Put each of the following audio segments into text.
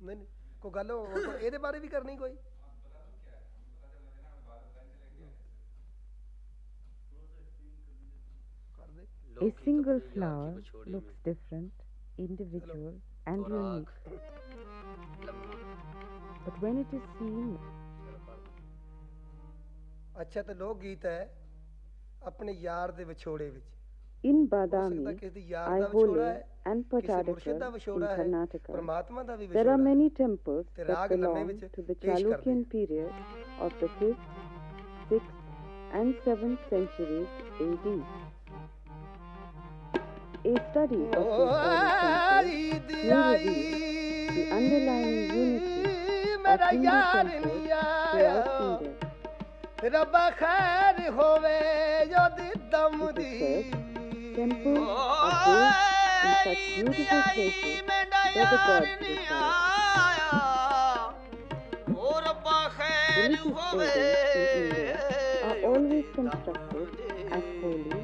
ਕੋਈ ਗੱਲ ਹੋ- ਇਹਦੇ ਬਾਰੇ ਵੀ ਕਰਨੀ ਕੋਈ ਕਰ ਦੇ A single flower looks different, individual, and unique. But when it is seen ਅੱਛਾ ਤੇ ਲੋਕ ਗੀਤ ਹੈ ਆਪਣੇ ਯਾਰ ਦੇ ਵਿਛੋੜੇ ਵਿੱਚ in Badami, Aihole, and Patadakal in Karnataka, there are many temples that belong to the Chalukyan period of the 5th, 6th, and 7th centuries AD. A study of the temples will the underlying unity of Hindu temples throughout India. Temples are built in such beautiful places where the gods reside. Religious buildings in India are always constructed as holy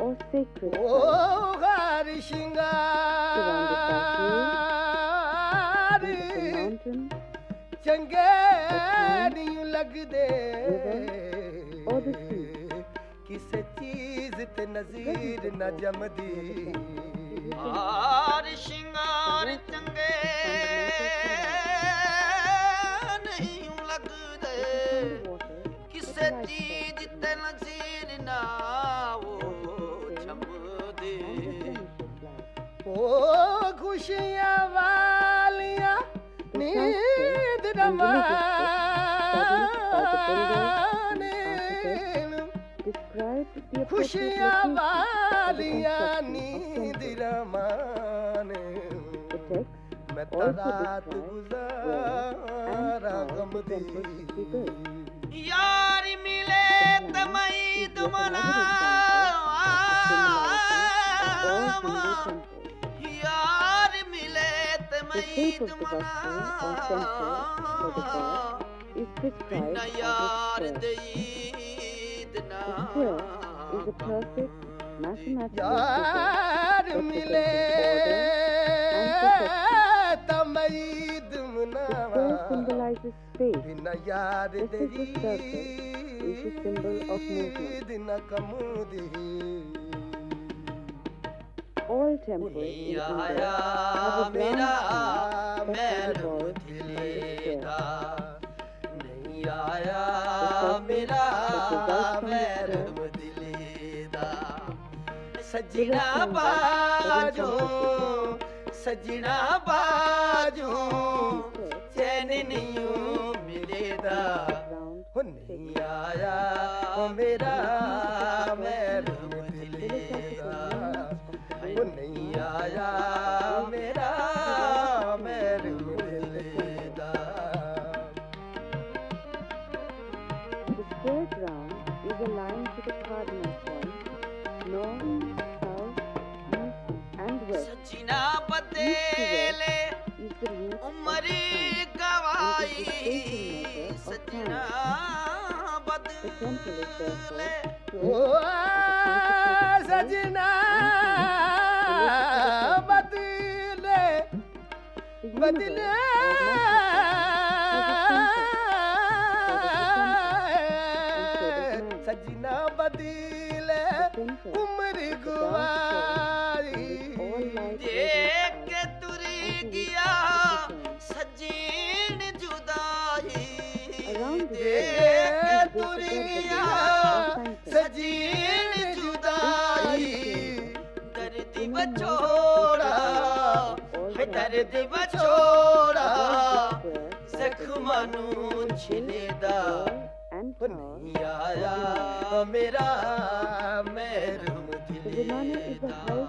or sacred sites ਘਰ ਸ਼ਿੰਗਾਰ beautiful mountains ਚੰਗੇ ਨਹੀਂ ਤੇ ਨਜ਼ੀਰ ਨਾ ਜਮਦੀ। ਹਾਰ ਸ਼ਿੰਗਾਰ ਚੰਗੇ ਨਹੀਂ ਲੱਗਦੇ। ਕਿਸੇ ਚੀਜ਼ ਤੇ ਨਜ਼ੀਰ ਨਾ ਉਹ ਛੰਮਦੇ। ਓ ਖੁਸ਼ੀਆਂ ਵਾਲੀਆਂ ਨੀਂਦ appropriate ਖੁਸ਼ੀਆਂ ਵਾਲੀਆਂ ਨੀਂਦ. ਰਮਾਨੇ ਮੈਂ ਤਾਂ ਰਾਤ ਗੁਜ਼ਾਰਾ ਗਮ. ਦੀ ਯਾਰ ਮਿਲੇ ਤੇ ਮੈਂ is ਤੁਮ yet ਨਾ another example of the similarity of all Hindu temples. ਯਾਰ ਮਿਲੇ ਤੇ The ਮੈਂ shape of ਤੁਮ the vessel or center for the god is prescribed ਬਿਨ ਯਾਰ. ਦੇ ਈਦ ਨਾ is a perfect mathematical ਯਾਰ figure ਮਿਲੇ representing ਤਾਂ ਮੈਂ Eid order. The Manawa square symbolizes space. ਬਿਨਾ ਯਾਰ This ਦੇ is the circle, is the symbol of movement. Eid ਨਾ ਕਮਦੀ All temples in India have ਆਇਆ a ਮੇਰਾ ground that Mehar revolves ਦਿਲੇ around the square. ਦਾ ਸਜਣਾ ਬਾਜੋ ਸਜਣਾ ਬਾਜੋ ਚੈਨ ਨਹੀਂ ਮਿਲੇਦਾ Round ਹੋ ਨਹੀਂ ਆਇਆ ਮੇਰਾ ਮਹਿਰਮ and west. ਸਜਣਾ ਬਦਲੇ Is the root of the ਉਮਰ. ਗਵਾਈ ਤੁਰੀ ਗਿਆ. ਸਜਣ ਜੁਦਾਈ ਦਰਦ ਬਚੋੜਾ ਹੈ ਦਰਦ ਬਚੋੜਾ ਜ਼ਖਮਾਂ ਨੂੰ ਛਿਲੇਦਾ and ਹੋ tower ਨਹੀਂ ਆਇਆ ਮੇਰਾ ਮਹਿਰਮ ਦਿਲੇ ਦਾ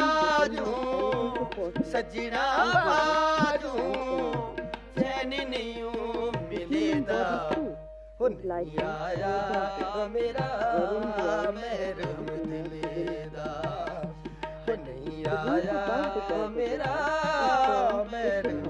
ਬਾਜੂ ਸਜਣਾ ਬਾਜੂ ਚੈਨ ਨਹੀਂ ਮਿਲੇਦਾ ਹੋ ਆਇਆ ਮੇਰਾ ਮਹਿਰਮ ਦਿਲੇ ਦਾ ਆਇਆ ਮੇਰਾ ਮਹਿਰਮ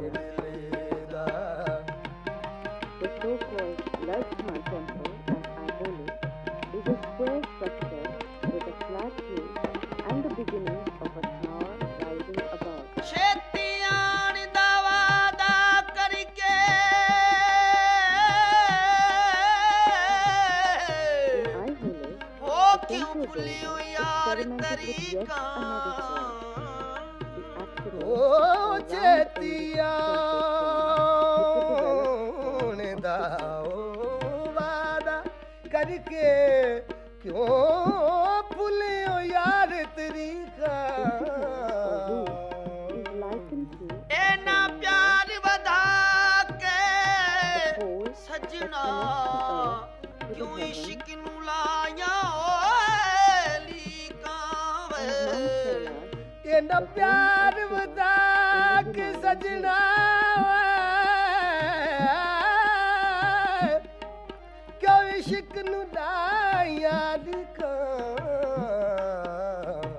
ਯਾਰ ਤਰੀਕਾ ਓ ਚੇਤੀ ਦਾ ਓ ਵਾਦਾ ਕਰਕੇ ਕਿਉਂ ਕਹਿੰਦਾ ਪਿਆਰ ਵਧਾ ਕੇ ਸਜਣਾ ਨੂੰ ਦਾ ਯਾਦ ਕਰ?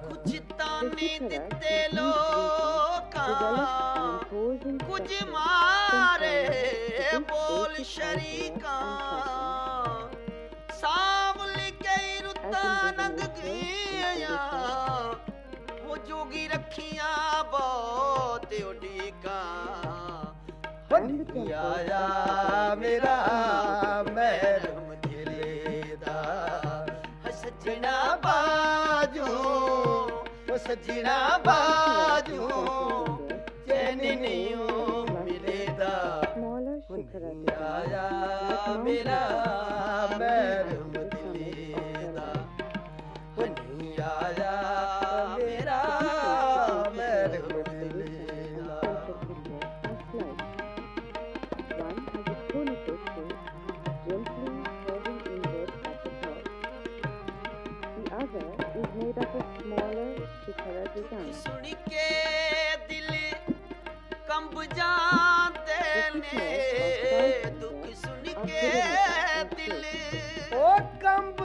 ਕੁਝ ਤਾਂ ਨਹੀਂ ਦਿੱਤੇ ਲੋ ਆਇਆ ਮੇਰਾ ਮਹਿਰਮ ਦਿਲੇ ਦਾ ਬਾਜੂ ਉਹ ਬਾਜੂ ਚੈਨੀ ਨਹੀਂ ਮਿਲੇਦਾ। ਮੌਲਾ ਮੇਰਾ ਦੁੱਖ ਸੁਣ ਕੇ ਦਿਲ ਉਹ ਕੰਬ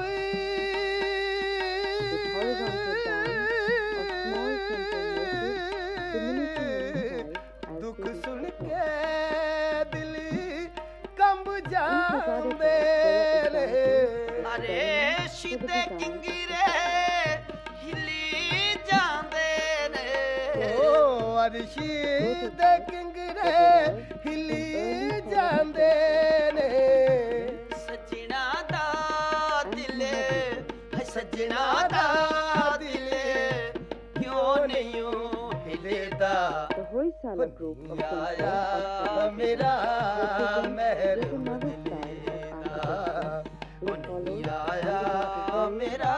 ਦੁੱਖ ਸੁਣ ਕੇ ਦਿਲ ਕੰਬ ਜਾਂਦੇ ਨੇ ਅਰੇ ਸ਼ਿਦੇ ਕਿੰਗੀ ਬਾਰਿਸ਼ੀ ਦੇ ਕਿੰਗਰੇ ਹਿੱਲੀ ਜਾਂਦੇ ਨੇ। ਸੱਜਣਾ ਦਾ ਦਿਲ ਹੈ ਸੱਜਣਾ ਦਾ ਦਿਲ ਕਿਉਂ ਨਹੀਂ ਹਿਲਦਾ? ਹੋਈ ਸਾਲਾ ਗਰੁੱਪ ਆਇਆ ਮੇਰਾ ਮਹਿਰੂਮ ਦਿਲਦਾ ਉਹ ਆਇਆ ਮੇਰਾ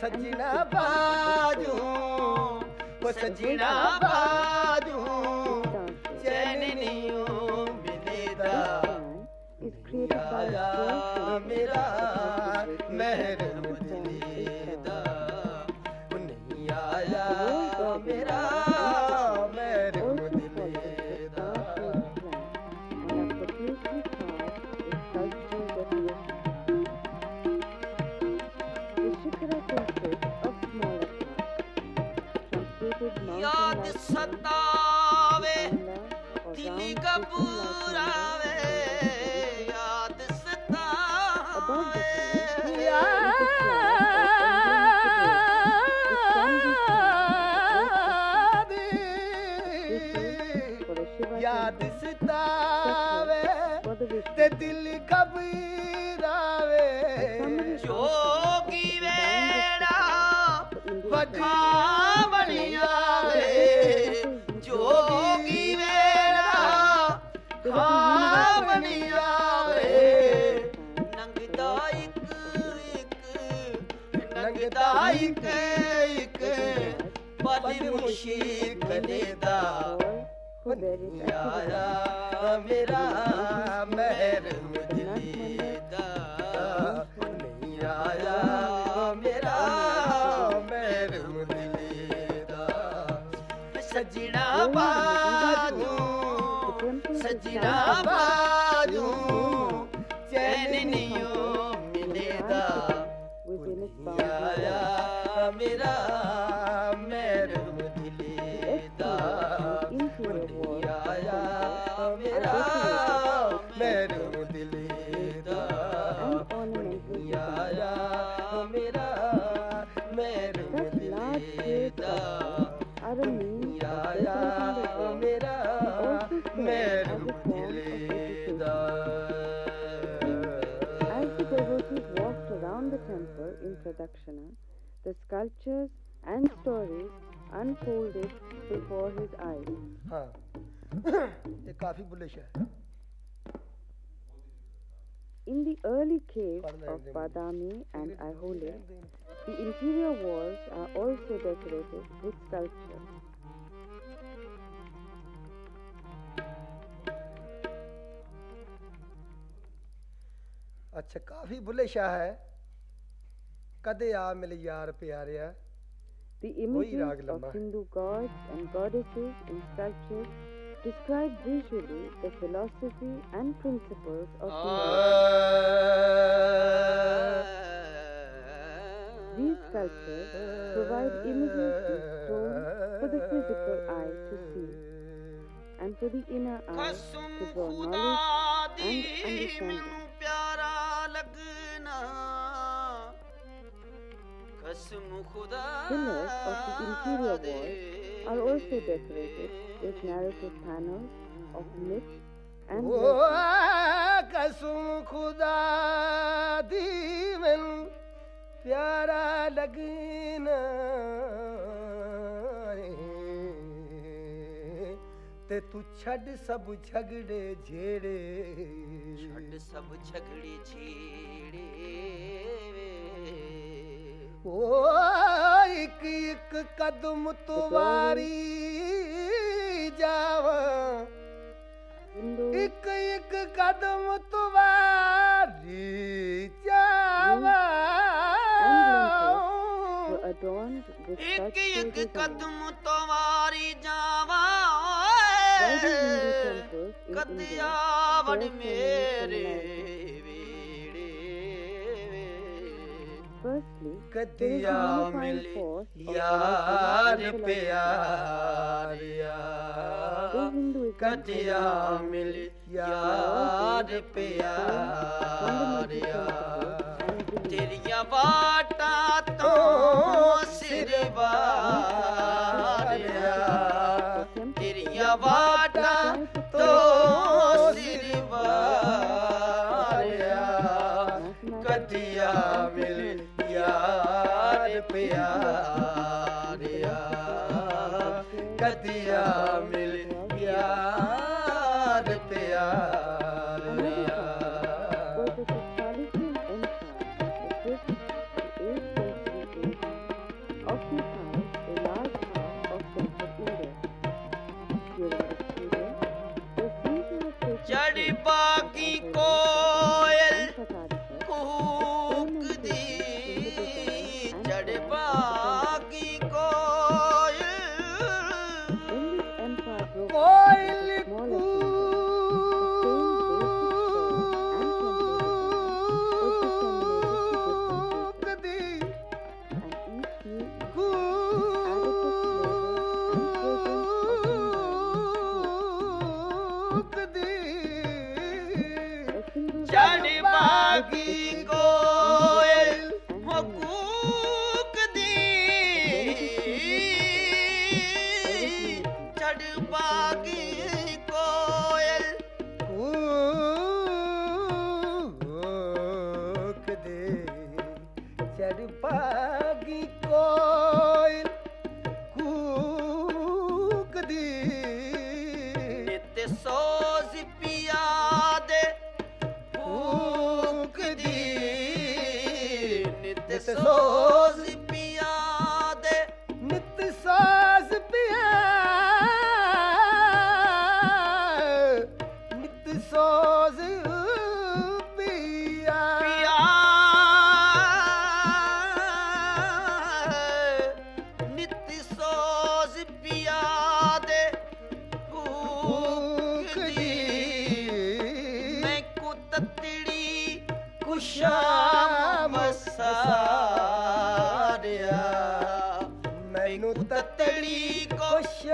ਸੱਜਣਾ 金ริ ਸਤਾਵੇ ਤਿਨੀ ਕਬੂ ਮੇਰੀ ਮੇਰਾ ਮਹਿਰ ਮੁਝ In Pradakshina, the sculptures and stories unfolded before his eyes. In the early caves of Badami and Aihole, the interior walls are also decorated with sculptures. अच्छा काफ़ी बुले शाह है ਕਦੇ ਆ ਮਿਲ ਯਾਰ ਪਿਆਰਿਆ The Woi images Rag of Lamba. Hindu gods and goddesses in sculptures describe visually the philosophy and principles of Hinduism. These sculptures provide images in stone for the physical eye to see and for the inner eye ਕਸਮ to draw ਖੁਦਾ knowledge the and understanding. Pillars of the interior the walls are also decorated with narrative panels of myths and O legends. ਕਸਮ ਖੁਦਾ ਦੀ ਮੈਨੂੰ ਪਿਆਰਾ ਲੱਗਣਾ ਏ। ਤੇ ਤੂੰ ਛੱਡ ਸਭ ਝਗੜੇ ਝੇੜੇ ਛੱਡ ਸਭ ਝਗੜੇ ਛੇੜੇ ਓ ਇੱਕ ਇੱਕ ਕਦਮ ਤੂੰ ਵਾਰੀ ਜਾਵਾਂ ਇੱਕ ਇੱਕ ਕਦਮ ਤੂੰ ਵਾਰੀ ਜਾਵਾਂ ਇੱਕ ਇੱਕ. ਕਦਮ ਤੋਂ ਵਾਰੀ ਜਾਵਾਂ ਕਦਿਆ ਵੜ ਮੇਰੇ ਕਦਿਆ ਮਿਲ ਯਾਰ ਪਿਆਰਿਆ ਕਦਿਆ has ਮਿਲ ਯਾਰ ਪਿਆਰਿਆ ਤੇਰੀਆਂ ਬਾਟਾਂ ਤੋਂ ਸਿਰ Aquí. Rosie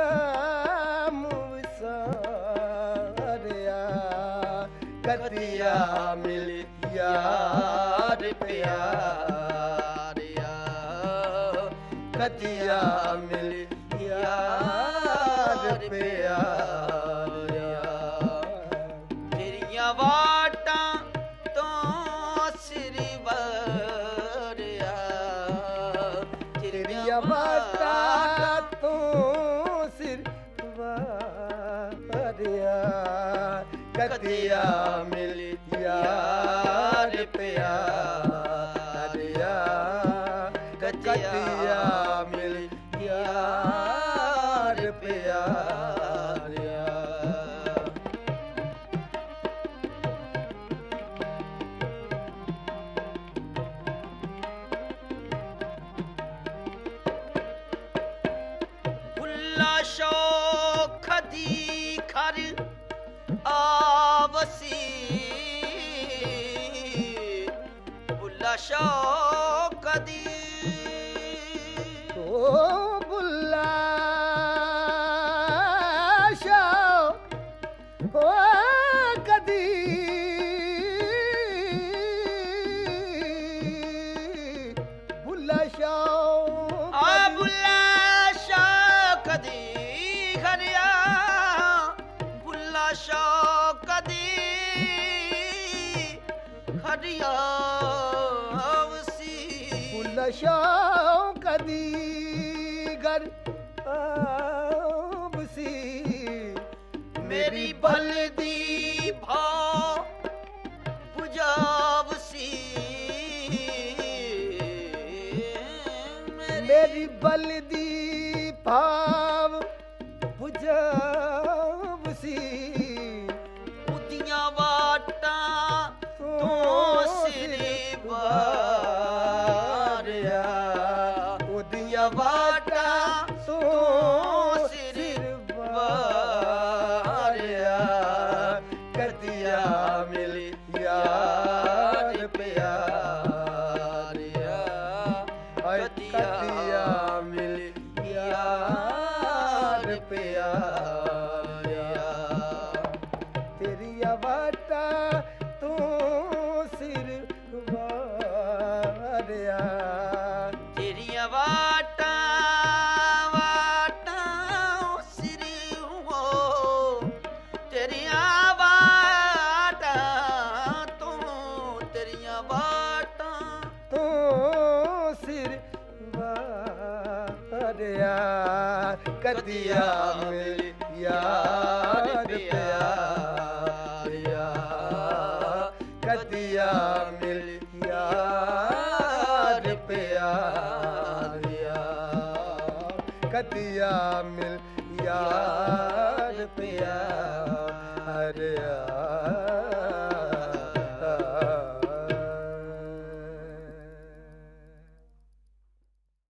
ਕੋ ਸ਼ਾਮ ਵਿਸਾਰਿਆ ਕਦਿਆ ਮਿਲ ਯਾਰ ਪਿਆਰਿਆ ਕਤਿਆ ਮਿਲ ਯਾਰ ਪਿਆਰਿਆ ਕਤਿਆ ਮਿਲ ਯਾਰ ਪਿਆਰਿਆ ਕਤਿਆ ਫੁੱਲਾ ਸ਼ੌਖ ਦੀ ਓ ਗਰ ਆਵਸੀ ਮੇਰੀ ਬਲਦੀ ਭਾ ਪੁਜਾਵਸੀ ਮੇਰੀ ਬਲਦੀ ਭਾਵ 부ਝਵਸੀ ਕਦਿਆ ਮਿਲ ਤੇਰੀਆਂ ਵਾਟਾਂ ਤੂੰ ਸਿਰ ਵਾਰਿਆ, ਕਦਿਆ ਮਿਲ ਯਾਰ ਪਿਆਰਿਆ, ਕਦਿਆ ਮਿਲ ਯਾਰ ਪਿਆਰਿਆ, ਕਦਿਆ ਮਿਲ ਯਾਰ ਪਿਆਰਿਆ।